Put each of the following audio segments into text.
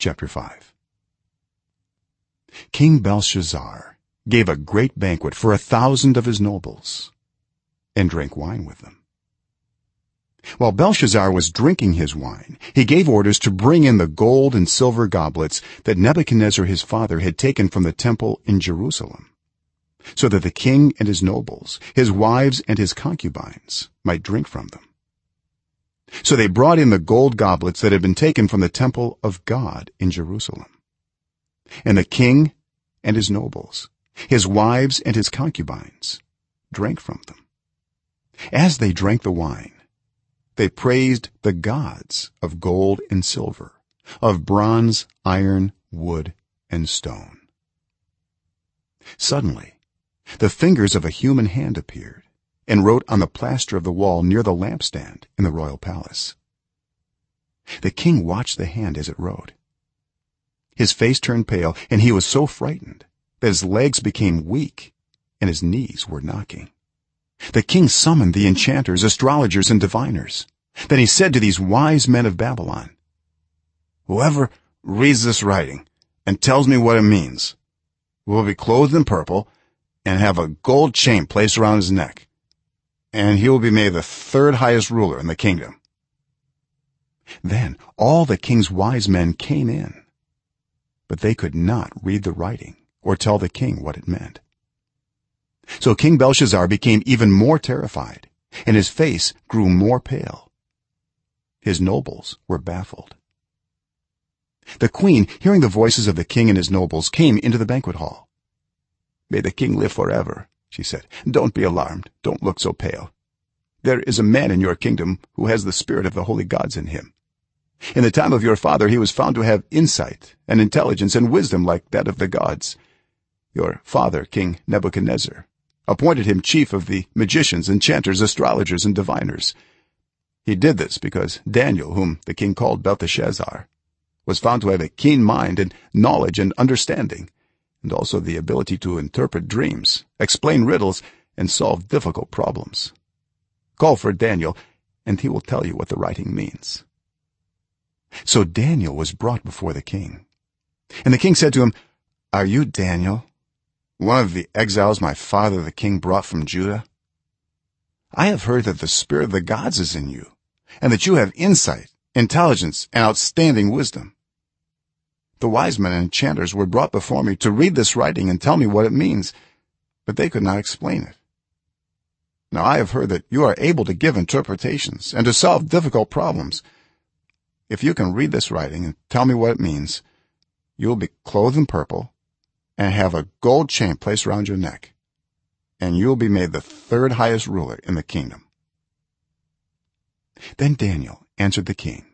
chapter 5 king belshazzar gave a great banquet for a thousand of his nobles and drank wine with them. While belshazzar was drinking his wine he gave orders to bring in the gold and silver goblets that nebuchadnezzar his father had taken from the temple in jerusalem so that the king and his nobles his wives and his concubines might drink from them so they brought in the gold goblets that had been taken from the temple of god in jerusalem and the king and his nobles his wives and his concubines drank from them. As they drank the wine they praised the gods of gold and silver of bronze iron wood and stone. Suddenly the fingers of a human hand appeared and wrote on the plaster of the wall near the lampstand in the royal palace. The king watched the hand as it wrote his face turned pale and he was so frightened that his legs became weak and his knees were knocking. The king summoned the enchanters astrologers and diviners. Then he said to these wise men of babylon whoever reads this writing and tells me what it means will be clothed in purple and have a gold chain placed around his neck and he will be made the third highest ruler in the kingdom. Then all the king's wise men came in but they could not read the writing or tell the king what it meant. So king belshazzar became even more terrified and his face grew more pale. His nobles were baffled. The queen hearing the voices of the king and his nobles came into the banquet hall. May the king live forever she said. Don't be alarmed. Don't look so pale. There is a man in your kingdom who has the spirit of the holy gods in him. In the time of your father he was found to have insight and intelligence and wisdom like that of the gods. Your father king nebuchadnezzar appointed him chief of the magicians enchanters astrologers and diviners. He did this because daniel whom the king called belteshazzar was found to have a keen mind and knowledge and understanding and also the ability to interpret dreams explain riddles and solve difficult problems. Call for daniel and he will tell you what the writing means. So daniel was brought before the king. And the king said to him are you daniel one of the exiles my father the king brought from judah? I have heard that the spirit of the gods is in you and that you have insight intelligence and outstanding wisdom the wise men and enchanters were brought before me to read this writing and tell me what it means but they could not explain it. Now i have heard that you are able to give interpretations and to solve difficult problems. If you can read this writing and tell me what it means you will be clothed in purple and have a gold chain placed around your neck and you will be made the third highest ruler in the kingdom. Then daniel answered the king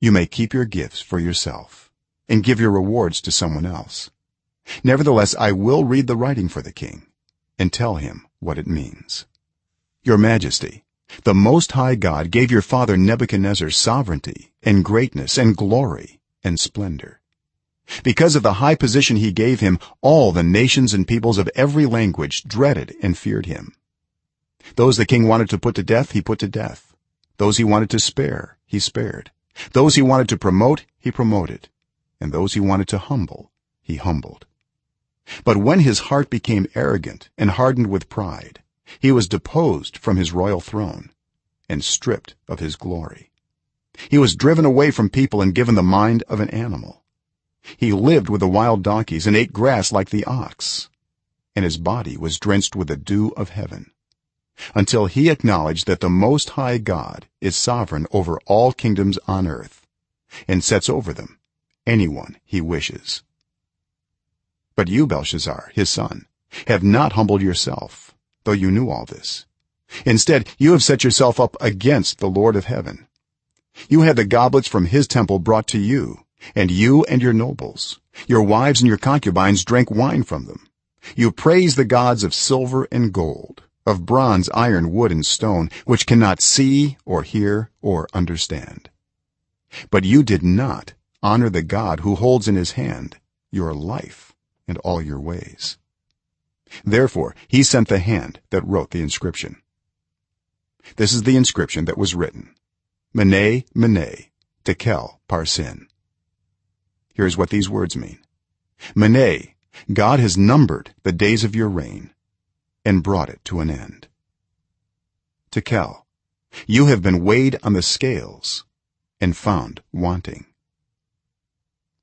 you may keep your gifts for yourself and give your rewards to someone else. Nevertheless i will read the writing for the king and tell him what it means. Your majesty the most high god gave your father nebuchadnezzar sovereignty and greatness and glory and splendor. Because of the high position he gave him all the nations and peoples of every language dreaded and feared him. Those the king wanted to put to death he put to death. Those he wanted to spare he spared. Those he wanted to promote he promoted and those he wanted to humble he humbled. But when his heart became arrogant and hardened with pride he was deposed from his royal throne and stripped of his glory. He was driven away from people and given the mind of an animal. He lived with the wild donkeys and ate grass like the ox and his body was drenched with the dew of heaven until he acknowledged that the most high god is sovereign over all kingdoms on earth and sets over them anyone he wishes. But you belshazzar his son have not humbled yourself though you knew all this. Instead you have set yourself up against the lord of heaven. You had the goblets from his temple brought to you and you and your nobles your wives and your concubines drank wine from them. You praise the gods of silver and gold of bronze iron wood and stone which cannot see or hear or understand. But you did not honor the god who holds in his hand your life and all your ways. Therefore he sent the hand that wrote the inscription. This is the inscription that was written. Mene mene tekel parsin. Here's what these words mean. Mene god has numbered the days of your reign and brought it to an end. Tekel you have been weighed on the scales and found wanting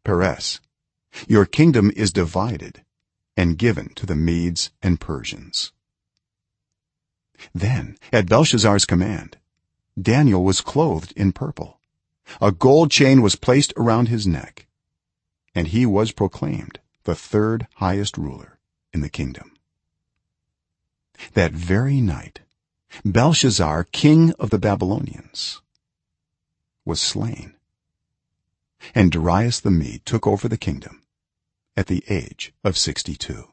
peres your kingdom is divided and given to the medes and persians. Then at belshazzar's command daniel was clothed in purple. A gold chain was placed around his neck and he was proclaimed the third highest ruler in the kingdom. That very night belshazzar king of the babylonians was slain and darius the mede took over the kingdom at the age of 62